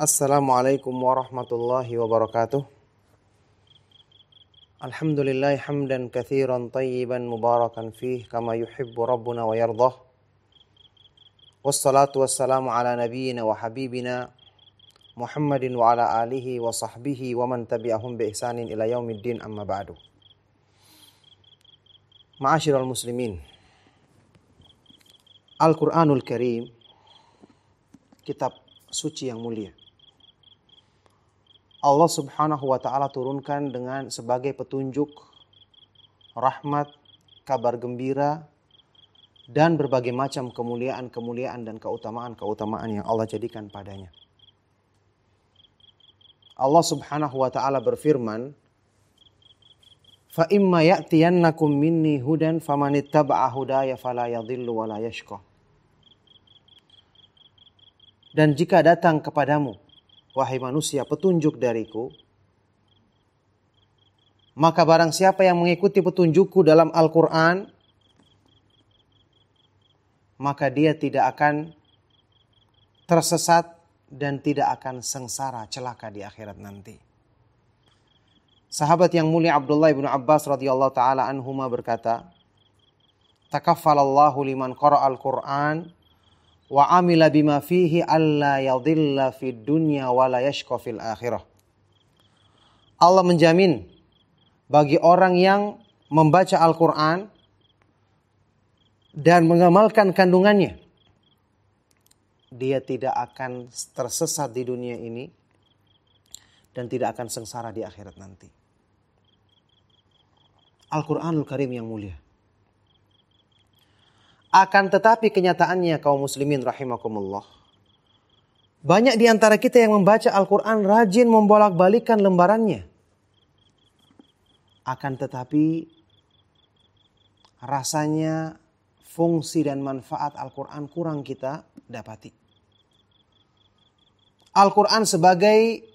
Assalamualaikum warahmatullahi wabarakatuh. Alhamdulillah hamdan kathiran tayyiban mubarakan fih kama yuhibbu rabbuna wa yardah. Wassalatu wassalamu ala nabiyyina wa habibina Muhammadin wa ala alihi wa sahbihi wa man tabi'ahum bi ihsanin ila yaumiddin amma ba'du. Ma'asyiral muslimin. Al-Qur'anul Karim kitab suci yang mulia. Allah Subhanahu wa taala turunkan dengan sebagai petunjuk rahmat, kabar gembira dan berbagai macam kemuliaan-kemuliaan dan keutamaan-keutamaan yang Allah jadikan padanya. Allah Subhanahu wa taala berfirman, "Fa imma ya'tiyannakum minni hudan famanittaba'a hudaya fala yadhillu wa la yashqa." Dan jika datang kepadamu wahai manusia, petunjuk dariku. Maka barang siapa yang mengikuti petunjukku dalam Al-Quran, maka dia tidak akan tersesat dan tidak akan sengsara celaka di akhirat nanti. Sahabat yang mulia Abdullah bin Abbas radhiyallahu taala anhuma berkata, "Takaffalallahu liman qara'a al-Qur'an wa amila bima fihi alla yadhilla fid dunya wa la yashqa fil akhirah. Allah menjamin bagi orang yang membaca Al-Qur'an dan mengamalkan kandungannya dia tidak akan tersesat di dunia ini dan tidak akan sengsara di akhirat nanti. Al-Qur'anul Karim yang mulia. Akan tetapi kenyataannya kaum muslimin rahimakumullah. Banyak di antara kita yang membaca Al-Quran rajin membolak-balikan lembarannya. Akan tetapi rasanya fungsi dan manfaat Al-Quran kurang kita dapati. Al-Quran sebagai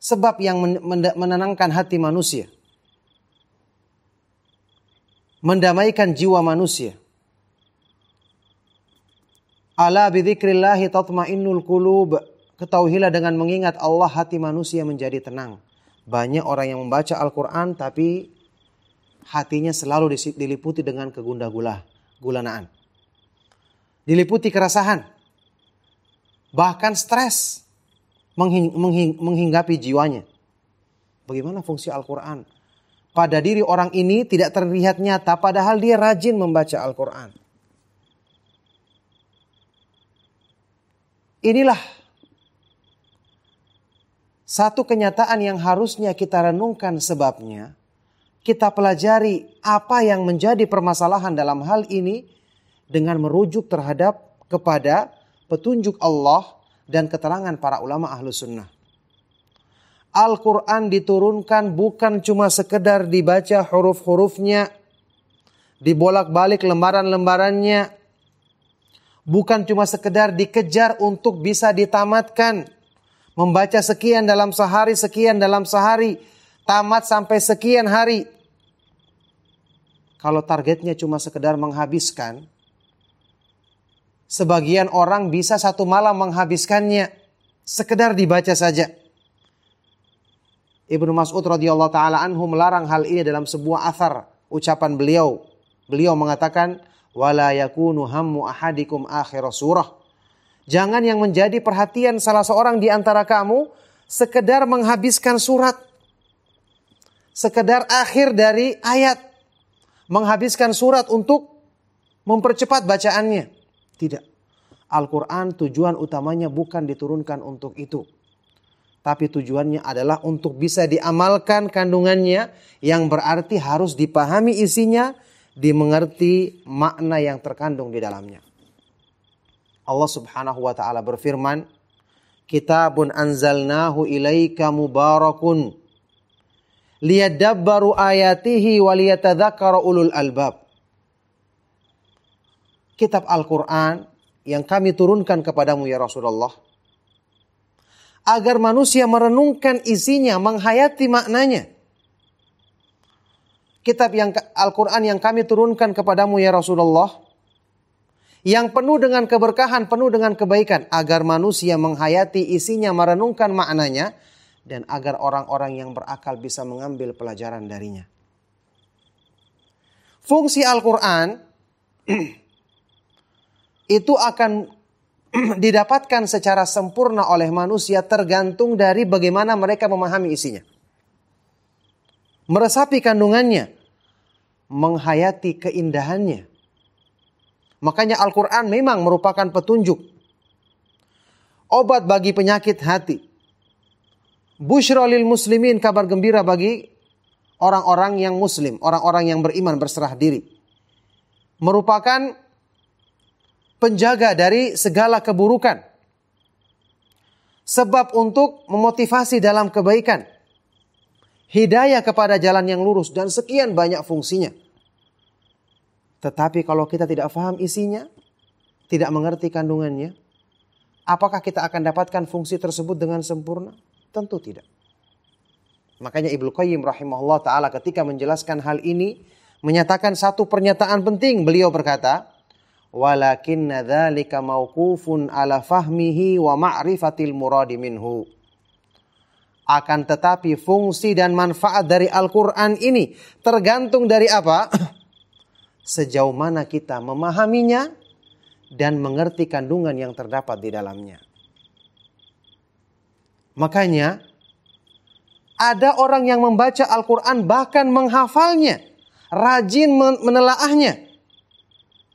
sebab yang menenangkan hati manusia mendamaikan jiwa manusia. Ala bidzikrillahi tatmainnul qulub. Ketahuilah dengan mengingat Allah hati manusia menjadi tenang. Banyak orang yang membaca Al-Qur'an tapi hatinya selalu diliputi dengan kegunda gula, gulanaan. Diliputi kerasahan. Bahkan stres menghing, menghing, menghinggapi jiwanya. Bagaimana fungsi Al-Quran? Pada diri orang ini tidak terlihat nyata padahal dia rajin membaca Al-Quran. Inilah satu kenyataan yang harusnya kita renungkan sebabnya. Kita pelajari apa yang menjadi permasalahan dalam hal ini dengan merujuk terhadap kepada petunjuk Allah dan keterangan para ulama ahlu sunnah. Al-Quran diturunkan bukan cuma sekedar dibaca huruf-hurufnya, dibolak-balik lembaran-lembarannya, bukan cuma sekedar dikejar untuk bisa ditamatkan, membaca sekian dalam sehari, sekian dalam sehari, tamat sampai sekian hari. Kalau targetnya cuma sekedar menghabiskan, sebagian orang bisa satu malam menghabiskannya, sekedar dibaca saja. Ibnu Mas'ud radhiyallahu taala anhu melarang hal ini dalam sebuah athar ucapan beliau. Beliau mengatakan wala yakunu hammu ahadikum akhir surah. Jangan yang menjadi perhatian salah seorang di antara kamu sekedar menghabiskan surat. Sekedar akhir dari ayat. Menghabiskan surat untuk mempercepat bacaannya. Tidak. Al-Quran tujuan utamanya bukan diturunkan untuk itu tapi tujuannya adalah untuk bisa diamalkan kandungannya yang berarti harus dipahami isinya, dimengerti makna yang terkandung di dalamnya. Allah Subhanahu wa taala berfirman, "Kitabun anzalnahu ilaika mubarakun liyadabbaru ayatihi wa liyatadzakkara ulul albab." Kitab Al-Qur'an yang kami turunkan kepadamu ya Rasulullah agar manusia merenungkan isinya, menghayati maknanya. Kitab yang Al-Quran yang kami turunkan kepadamu ya Rasulullah, yang penuh dengan keberkahan, penuh dengan kebaikan agar manusia menghayati isinya, merenungkan maknanya dan agar orang-orang yang berakal bisa mengambil pelajaran darinya. Fungsi Al-Qur'an itu akan didapatkan secara sempurna oleh manusia tergantung dari bagaimana mereka memahami isinya. Meresapi kandungannya, menghayati keindahannya, Makanya Al-Quran memang merupakan petunjuk. Obat bagi penyakit hati. Bushra lil muslimin, kabar gembira bagi orang-orang yang muslim, orang-orang yang beriman berserah diri. Merupakan penjaga dari segala keburukan. Sebab untuk memotivasi dalam kebaikan. Hidayah kepada jalan yang lurus dan sekian banyak fungsinya. Tetapi kalau kita tidak paham isinya, tidak mengerti kandungannya, apakah kita akan dapatkan fungsi tersebut dengan sempurna? Tentu tidak. Makanya Ibnu Qayyim rahimahullah taala ketika menjelaskan hal ini menyatakan satu pernyataan penting. Beliau berkata, "Walakinna dzalika mauqufun ala fahmihi wa ma'rifatil muradi minhu." Akan tetapi fungsi dan manfaat dari Al-Qur'an ini tergantung dari apa? sejauh mana kita memahaminya dan mengerti kandungan yang terdapat di dalamnya. Makanya ada orang yang membaca Al-Quran bahkan menghafalnya, rajin menelaahnya.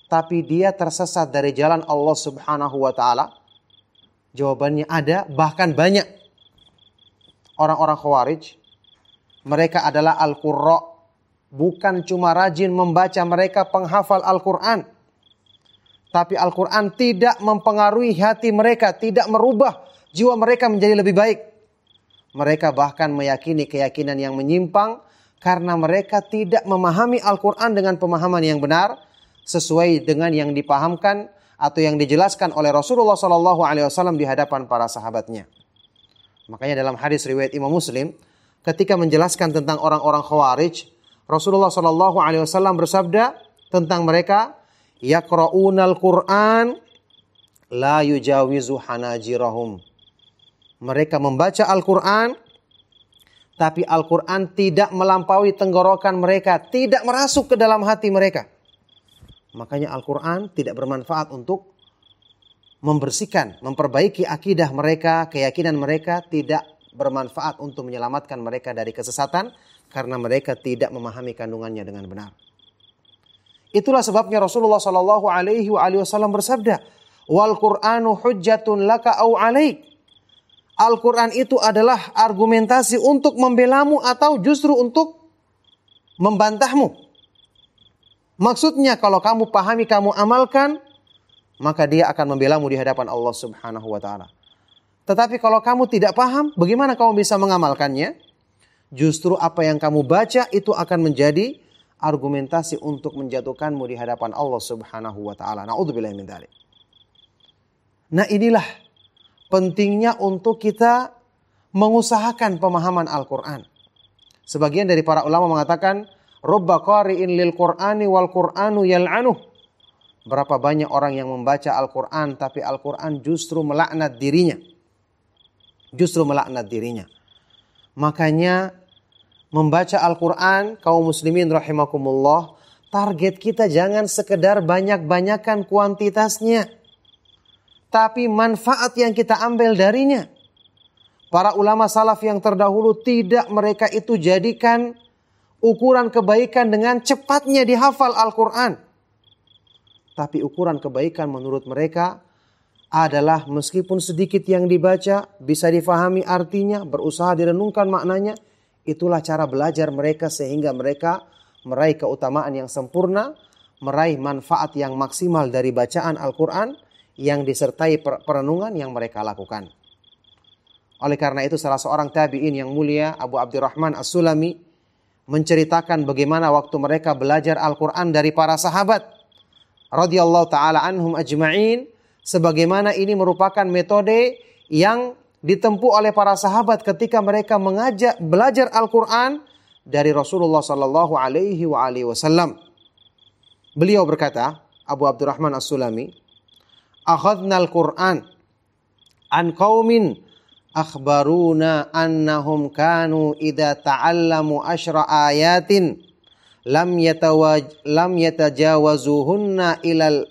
Tapi dia tersesat dari jalan Allah subhanahu wa ta'ala. Jawabannya ada, bahkan banyak. Orang-orang khawarij, mereka adalah Al-Qurra bukan cuma rajin membaca mereka penghafal Al-Quran. Tapi Al-Quran tidak mempengaruhi hati mereka, tidak merubah jiwa mereka menjadi lebih baik. Mereka bahkan meyakini keyakinan yang menyimpang karena mereka tidak memahami Al-Quran dengan pemahaman yang benar sesuai dengan yang dipahamkan atau yang dijelaskan oleh Rasulullah Sallallahu Alaihi Wasallam di hadapan para sahabatnya. Makanya dalam hadis riwayat Imam Muslim, ketika menjelaskan tentang orang-orang Khawarij, Rasulullah Shallallahu Alaihi Wasallam bersabda tentang mereka, yaqra'unal Qur'an la yujawizu hanajirahum. Mereka membaca Al-Quran, tapi Al-Quran tidak melampaui tenggorokan mereka, tidak merasuk ke dalam hati mereka. Makanya Al-Quran tidak bermanfaat untuk membersihkan, memperbaiki akidah mereka, keyakinan mereka, tidak bermanfaat untuk menyelamatkan mereka dari kesesatan, karena mereka tidak memahami kandungannya dengan benar. Itulah sebabnya Rasulullah Shallallahu Alaihi Wasallam bersabda, "Wal Quranu hujjatun laka au alaik." Al-Quran itu adalah argumentasi untuk membelamu atau justru untuk membantahmu. Maksudnya kalau kamu pahami, kamu amalkan, maka dia akan membelamu di hadapan Allah Subhanahu wa taala. Tetapi kalau kamu tidak paham, bagaimana kamu bisa mengamalkannya? justru apa yang kamu baca itu akan menjadi argumentasi untuk menjatuhkanmu di hadapan Allah Subhanahu wa taala. Nauzubillah min dzalik. Nah, inilah pentingnya untuk kita mengusahakan pemahaman Al-Qur'an. Sebagian dari para ulama mengatakan, "Rubba qari'in lil Qur'ani wal Qur'anu yal'anuh." Berapa banyak orang yang membaca Al-Qur'an tapi Al-Qur'an justru melaknat dirinya. Justru melaknat dirinya. Makanya membaca Al-Quran kaum muslimin rahimakumullah target kita jangan sekedar banyak-banyakan kuantitasnya. Tapi manfaat yang kita ambil darinya. Para ulama salaf yang terdahulu tidak mereka itu jadikan ukuran kebaikan dengan cepatnya dihafal Al-Quran. Tapi ukuran kebaikan menurut mereka adalah meskipun sedikit yang dibaca, bisa difahami artinya, berusaha direnungkan maknanya, itulah cara belajar mereka sehingga mereka meraih keutamaan yang sempurna, meraih manfaat yang maksimal dari bacaan Al-Quran yang disertai perenungan yang mereka lakukan. Oleh karena itu salah seorang tabi'in yang mulia Abu Abdurrahman As-Sulami menceritakan bagaimana waktu mereka belajar Al-Quran dari para sahabat radhiyallahu taala anhum ajma'in sebagaimana ini merupakan metode yang ditempuh oleh para sahabat ketika mereka mengajak belajar Al-Qur'an dari Rasulullah sallallahu alaihi wasallam. Beliau berkata, Abu Abdurrahman As-Sulami, akhadnal Qur'an an qaumin akhbaruna annahum kanu idza ta'allamu asyra ayatin lam yatawaj lam yatajawazuhunna ilal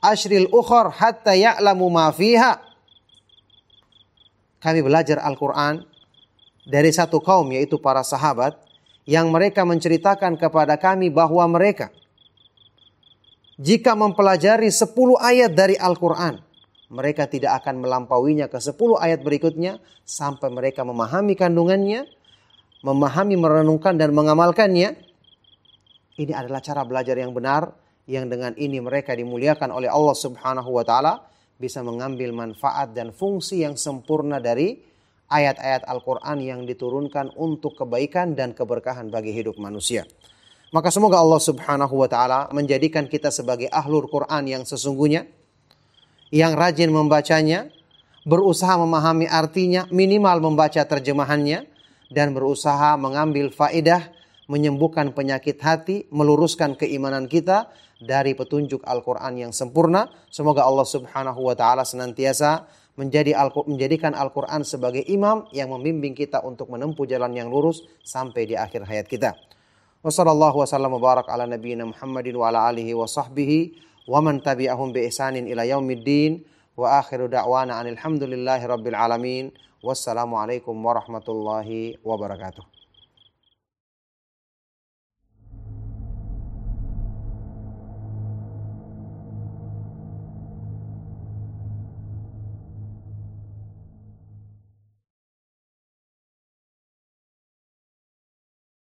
ashril ukhar hatta ya'lamu ma fiha kami belajar Al-Qur'an dari satu kaum yaitu para sahabat yang mereka menceritakan kepada kami bahwa mereka jika mempelajari 10 ayat dari Al-Quran, mereka tidak akan melampauinya ke 10 ayat berikutnya sampai mereka memahami kandungannya, memahami, merenungkan dan mengamalkannya. Ini adalah cara belajar yang benar yang dengan ini mereka dimuliakan oleh Allah Subhanahu wa taala bisa mengambil manfaat dan fungsi yang sempurna dari ayat-ayat Al-Quran yang diturunkan untuk kebaikan dan keberkahan bagi hidup manusia. Maka semoga Allah subhanahu wa ta'ala menjadikan kita sebagai ahlul Quran yang sesungguhnya, yang rajin membacanya, berusaha memahami artinya, minimal membaca terjemahannya, dan berusaha mengambil faedah, menyembuhkan penyakit hati, meluruskan keimanan kita dari petunjuk Al-Quran yang sempurna. Semoga Allah subhanahu wa ta'ala senantiasa menjadi Al menjadikan Al-Quran sebagai imam yang membimbing kita untuk menempuh jalan yang lurus sampai di akhir hayat kita. Wassallallahu wasallam barak ala nabiyina Muhammadin wa ala alihi wa sahbihi wa man tabi'ahum bi ihsanin ila yaumiddin wa akhiru da'wana